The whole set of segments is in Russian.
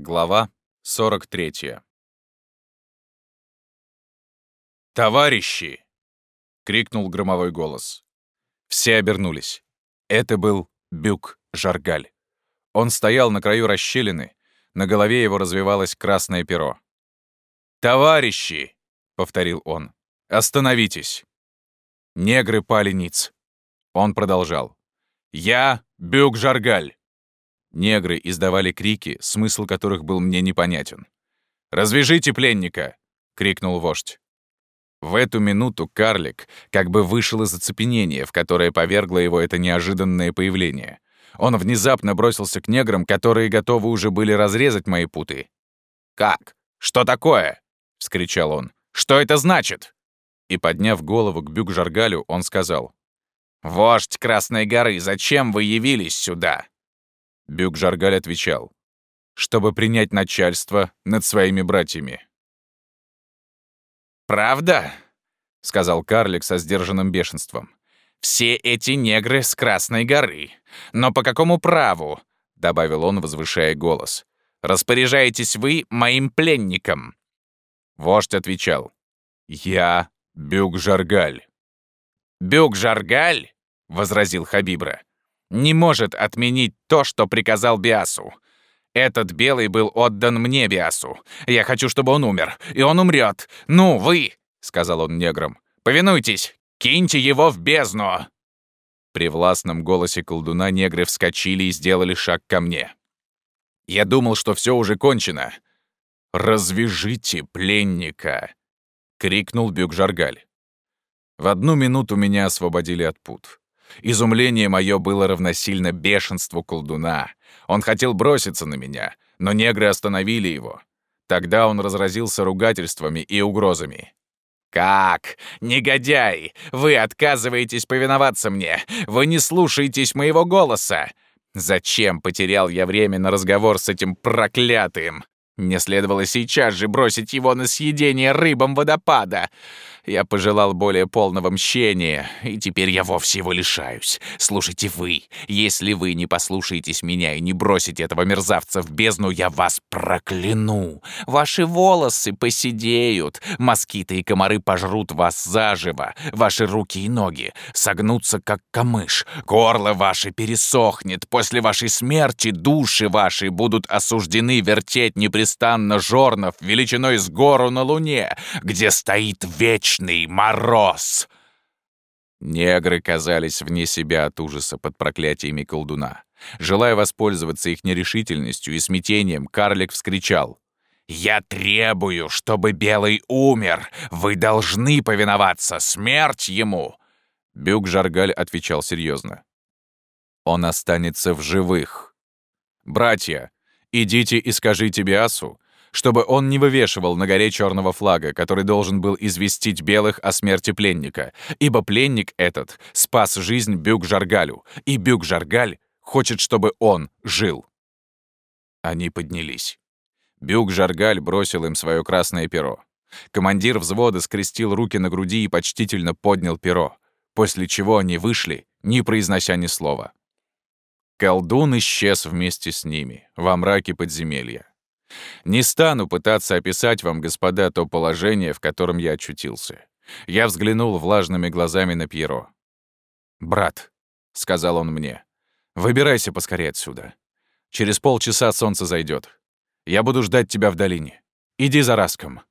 Глава 43. «Товарищи!» — крикнул громовой голос. Все обернулись. Это был Бюк Жаргаль. Он стоял на краю расщелины, на голове его развивалось красное перо. «Товарищи!» — повторил он. «Остановитесь!» Негры пали ниц. Он продолжал. «Я Бюк Жаргаль. Негры издавали крики, смысл которых был мне непонятен. «Развяжите пленника!» — крикнул вождь. В эту минуту карлик как бы вышел из оцепенения, в которое повергло его это неожиданное появление. Он внезапно бросился к неграм, которые готовы уже были разрезать мои путы. «Как? Что такое?» — вскричал он. «Что это значит?» И, подняв голову к Бюк-Жаргалю, он сказал. «Вождь Красной горы, зачем вы явились сюда?» Бюк-Жаргаль отвечал, чтобы принять начальство над своими братьями. «Правда?» — сказал карлик со сдержанным бешенством. «Все эти негры с Красной горы. Но по какому праву?» — добавил он, возвышая голос. «Распоряжаетесь вы моим пленником?» Вождь отвечал. «Я Бюк-Жаргаль». «Бюк-Жаргаль?» — возразил Хабибра не может отменить то, что приказал Биасу. Этот белый был отдан мне, Биасу. Я хочу, чтобы он умер, и он умрет. Ну, вы, — сказал он неграм, — повинуйтесь, киньте его в бездну!» При властном голосе колдуна негры вскочили и сделали шаг ко мне. Я думал, что все уже кончено. «Развяжите пленника!» — крикнул Бюк-Жаргаль. В одну минуту меня освободили от пут. Изумление мое было равносильно бешенству колдуна. Он хотел броситься на меня, но негры остановили его. Тогда он разразился ругательствами и угрозами. «Как? Негодяй! Вы отказываетесь повиноваться мне! Вы не слушаетесь моего голоса! Зачем потерял я время на разговор с этим проклятым? Мне следовало сейчас же бросить его на съедение рыбам водопада. Я пожелал более полного мщения, и теперь я вовсе его лишаюсь. Слушайте вы, если вы не послушаетесь меня и не бросите этого мерзавца в бездну, я вас прокляну. Ваши волосы поседеют, москиты и комары пожрут вас заживо, ваши руки и ноги согнутся, как камыш, горло ваше пересохнет, после вашей смерти души ваши будут осуждены вертеть непрестанно жорнов величиной с гору на луне, где стоит вечный мороз!» Негры казались вне себя от ужаса под проклятиями колдуна. Желая воспользоваться их нерешительностью и смятением, карлик вскричал. «Я требую, чтобы Белый умер! Вы должны повиноваться! Смерть ему!» Бюк-Жаргаль отвечал серьезно. «Он останется в живых. Братья, идите и скажите Биасу, чтобы он не вывешивал на горе черного флага, который должен был известить белых о смерти пленника, ибо пленник этот спас жизнь Бюк-Жаргалю, и Бюк-Жаргаль хочет, чтобы он жил. Они поднялись. Бюк-Жаргаль бросил им свое красное перо. Командир взвода скрестил руки на груди и почтительно поднял перо, после чего они вышли, не произнося ни слова. Колдун исчез вместе с ними, во мраке подземелья. Не стану пытаться описать вам, господа, то положение, в котором я очутился. Я взглянул влажными глазами на Пьеро. «Брат», — сказал он мне, — «выбирайся поскорее отсюда. Через полчаса солнце зайдет. Я буду ждать тебя в долине. Иди за Раском».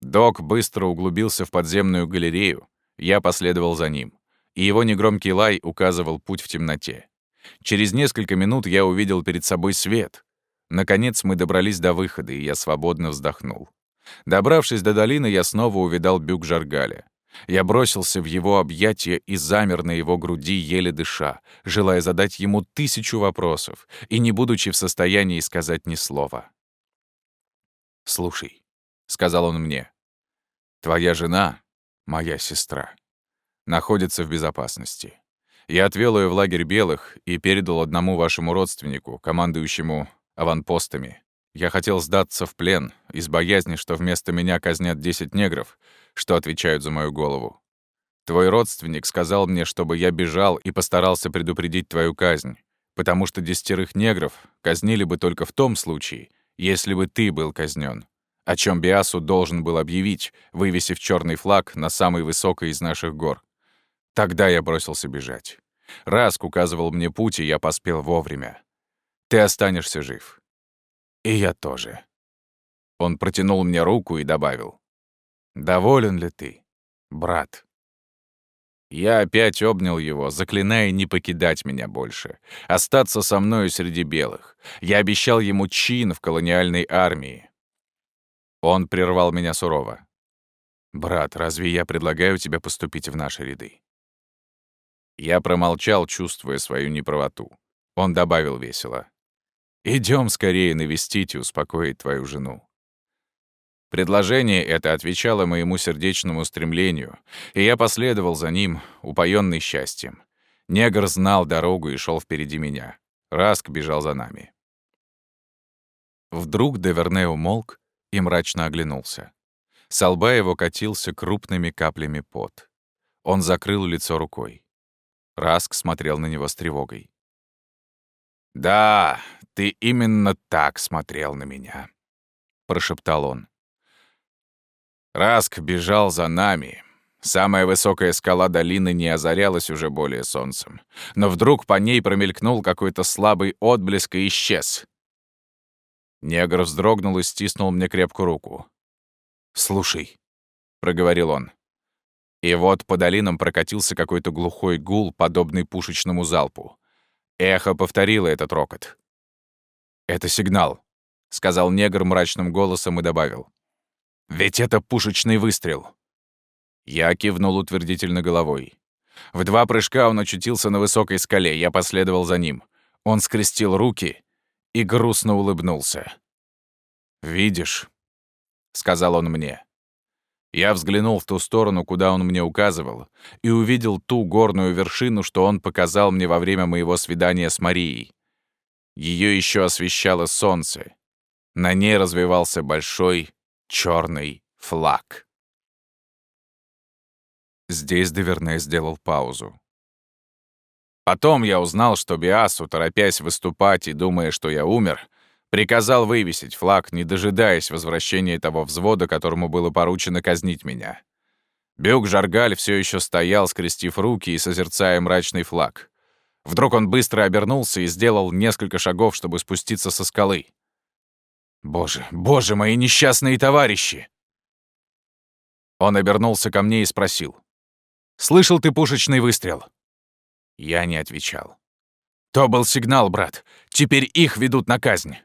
Док быстро углубился в подземную галерею, я последовал за ним, и его негромкий лай указывал путь в темноте. Через несколько минут я увидел перед собой свет, Наконец мы добрались до выхода, и я свободно вздохнул. Добравшись до долины, я снова увидал бюк Жаргаля. Я бросился в его объятия и замер на его груди, еле дыша, желая задать ему тысячу вопросов и не будучи в состоянии сказать ни слова. «Слушай», — сказал он мне, — «твоя жена, моя сестра, находится в безопасности. Я отвел ее в лагерь белых и передал одному вашему родственнику, командующему аванпостами. Я хотел сдаться в плен из боязни, что вместо меня казнят 10 негров, что отвечают за мою голову. Твой родственник сказал мне, чтобы я бежал и постарался предупредить твою казнь. потому что десятерых негров казнили бы только в том случае, если бы ты был казнен, о чем Биасу должен был объявить, вывесив черный флаг на самой высокой из наших гор. Тогда я бросился бежать. Раск указывал мне путь, и я поспел вовремя. Ты останешься жив. И я тоже. Он протянул мне руку и добавил. «Доволен ли ты, брат?» Я опять обнял его, заклиная не покидать меня больше, остаться со мною среди белых. Я обещал ему чин в колониальной армии. Он прервал меня сурово. «Брат, разве я предлагаю тебе поступить в наши ряды?» Я промолчал, чувствуя свою неправоту. Он добавил весело. Идем скорее навестить и успокоить твою жену». Предложение это отвечало моему сердечному стремлению, и я последовал за ним, упоенный счастьем. Негр знал дорогу и шел впереди меня. Раск бежал за нами. Вдруг Деверне умолк и мрачно оглянулся. С лба его катился крупными каплями пот. Он закрыл лицо рукой. Раск смотрел на него с тревогой. «Да, ты именно так смотрел на меня», — прошептал он. Раск бежал за нами. Самая высокая скала долины не озарялась уже более солнцем. Но вдруг по ней промелькнул какой-то слабый отблеск и исчез. Негр вздрогнул и стиснул мне крепкую руку. «Слушай», — проговорил он. И вот по долинам прокатился какой-то глухой гул, подобный пушечному залпу. Эхо повторило этот рокот. «Это сигнал», — сказал негр мрачным голосом и добавил. «Ведь это пушечный выстрел». Я кивнул утвердительно головой. В два прыжка он очутился на высокой скале, я последовал за ним. Он скрестил руки и грустно улыбнулся. «Видишь», — сказал он мне. Я взглянул в ту сторону, куда он мне указывал, и увидел ту горную вершину, что он показал мне во время моего свидания с Марией. Ее еще освещало солнце. На ней развивался большой черный флаг. Здесь Деверне сделал паузу. Потом я узнал, что Биасу, торопясь выступать и думая, что я умер, приказал вывесить флаг, не дожидаясь возвращения того взвода, которому было поручено казнить меня. Бюк Жаргаль все еще стоял, скрестив руки и созерцая мрачный флаг. Вдруг он быстро обернулся и сделал несколько шагов, чтобы спуститься со скалы. «Боже, боже, мои несчастные товарищи!» Он обернулся ко мне и спросил. «Слышал ты пушечный выстрел?» Я не отвечал. «То был сигнал, брат. Теперь их ведут на казнь».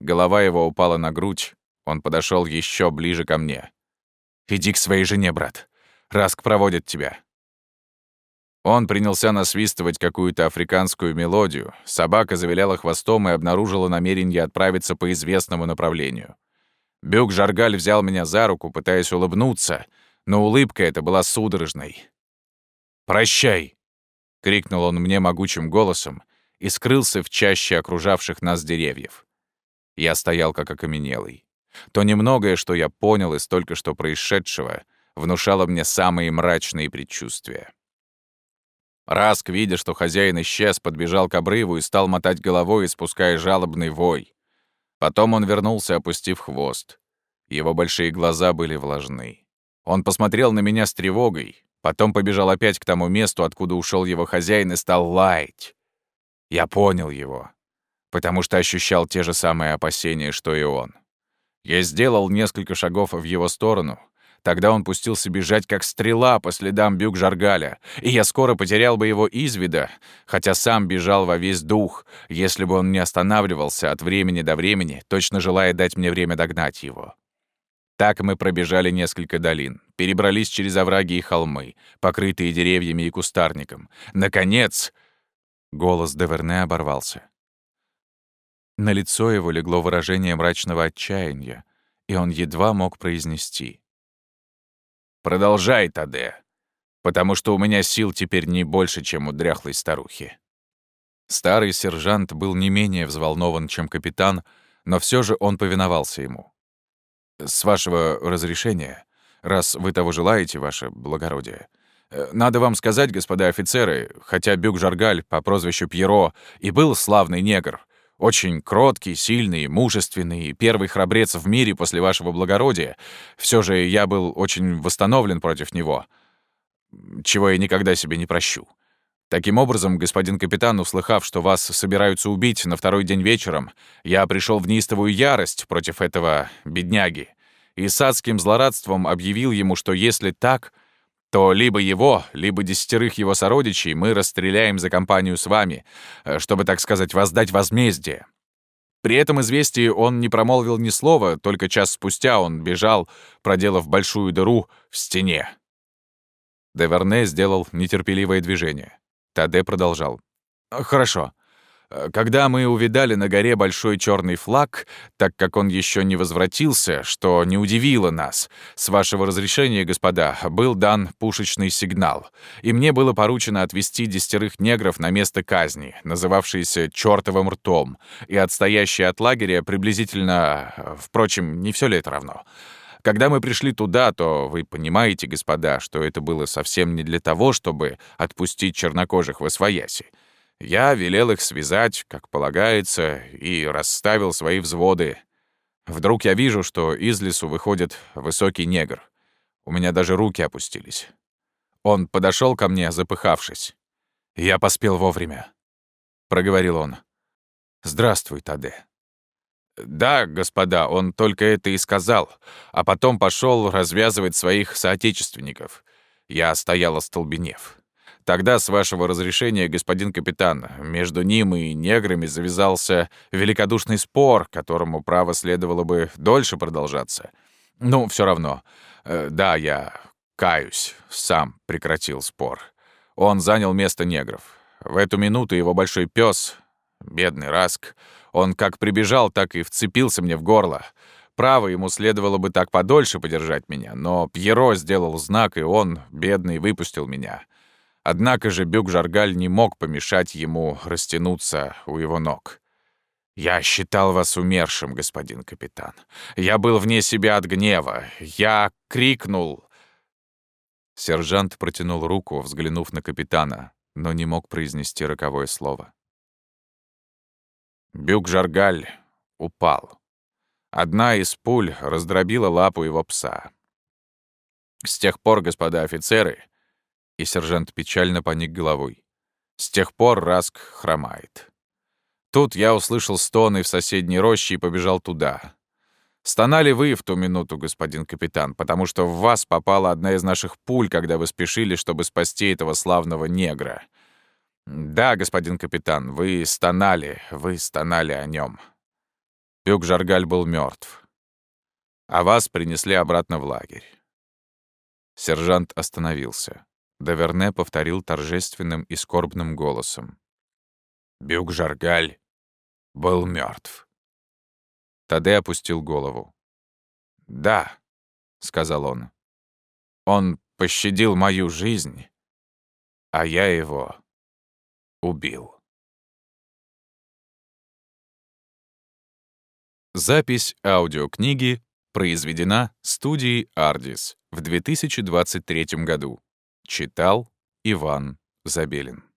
Голова его упала на грудь. Он подошел еще ближе ко мне. «Иди к своей жене, брат. Раск проводит тебя. Он принялся насвистывать какую-то африканскую мелодию. Собака завиляла хвостом и обнаружила намерение отправиться по известному направлению. Бюк Жаргаль взял меня за руку, пытаясь улыбнуться, но улыбка эта была судорожной. «Прощай!» — крикнул он мне могучим голосом и скрылся в чаще окружавших нас деревьев. Я стоял как окаменелый. То немногое, что я понял из только что происшедшего, внушало мне самые мрачные предчувствия. Раск, видя, что хозяин исчез, подбежал к обрыву и стал мотать головой, испуская жалобный вой. Потом он вернулся, опустив хвост. Его большие глаза были влажны. Он посмотрел на меня с тревогой, потом побежал опять к тому месту, откуда ушел его хозяин, и стал лаять. Я понял его, потому что ощущал те же самые опасения, что и он. Я сделал несколько шагов в его сторону, Тогда он пустился бежать, как стрела, по следам бюк Жаргаля, и я скоро потерял бы его из вида, хотя сам бежал во весь дух, если бы он не останавливался от времени до времени, точно желая дать мне время догнать его. Так мы пробежали несколько долин, перебрались через овраги и холмы, покрытые деревьями и кустарником. Наконец, голос Деверне оборвался. На лицо его легло выражение мрачного отчаяния, и он едва мог произнести. Продолжай, Таде, потому что у меня сил теперь не больше, чем у дряхлой старухи». Старый сержант был не менее взволнован, чем капитан, но все же он повиновался ему. «С вашего разрешения, раз вы того желаете, ваше благородие, надо вам сказать, господа офицеры, хотя Бюк Жаргаль по прозвищу Пьеро и был славный негр, очень кроткий, сильный, мужественный и первый храбрец в мире после вашего благородия, все же я был очень восстановлен против него, чего я никогда себе не прощу. Таким образом, господин капитан, услыхав, что вас собираются убить на второй день вечером, я пришел в неистовую ярость против этого бедняги и с адским злорадством объявил ему, что если так, то либо его, либо десятерых его сородичей мы расстреляем за компанию с вами, э, чтобы, так сказать, воздать возмездие. При этом известии он не промолвил ни слова, только час спустя он бежал, проделав большую дыру в стене. Деверне сделал нетерпеливое движение. Таде продолжал. «Хорошо. Э, когда мы увидали на горе большой черный флаг, так как он еще не возвратился, что не удивило нас, с вашего разрешения, господа, был дан пушечный сигнал, и мне было поручено отвезти десятерых негров на место казни, называвшееся «чертовым ртом», и отстоящее от лагеря приблизительно... Э, впрочем, не все ли это равно? Когда мы пришли туда, то вы понимаете, господа, что это было совсем не для того, чтобы отпустить чернокожих в освояси. Я велел их связать, как полагается, и расставил свои взводы. Вдруг я вижу, что из лесу выходит высокий негр. У меня даже руки опустились. Он подошел ко мне, запыхавшись. «Я поспел вовремя», — проговорил он. «Здравствуй, Таде». «Да, господа, он только это и сказал, а потом пошел развязывать своих соотечественников. Я стоял остолбенев. Тогда, с вашего разрешения, господин капитан, между ним и неграми завязался великодушный спор, которому право следовало бы дольше продолжаться. Ну, все равно. Э, да, я каюсь, сам прекратил спор. Он занял место негров. В эту минуту его большой пес, бедный Раск, он как прибежал, так и вцепился мне в горло. Право, ему следовало бы так подольше подержать меня, но Пьеро сделал знак, и он, бедный, выпустил меня. Однако же Бюк-Жаргаль не мог помешать ему растянуться у его ног. «Я считал вас умершим, господин капитан. Я был вне себя от гнева. Я крикнул...» Сержант протянул руку, взглянув на капитана, но не мог произнести роковое слово. Бюк-Жаргаль упал. Одна из пуль раздробила лапу его пса. С тех пор, господа офицеры, и сержант печально поник головой, с тех пор Раск хромает. Тут я услышал стоны в соседней роще и побежал туда. Стонали вы в ту минуту, господин капитан, потому что в вас попала одна из наших пуль, когда вы спешили, чтобы спасти этого славного негра — «Да, господин капитан, вы стонали, вы стонали о нем. Пюк Жаргаль был мертв, а вас принесли обратно в лагерь». Сержант остановился. Даверне повторил торжественным и скорбным голосом. «Бюк Жаргаль был мертв. Таде опустил голову. «Да», — сказал он, — «он пощадил мою жизнь, а я его убил. Запись аудиокниги произведена студией «Ардис» в 2023 году. Читал Иван Забелин.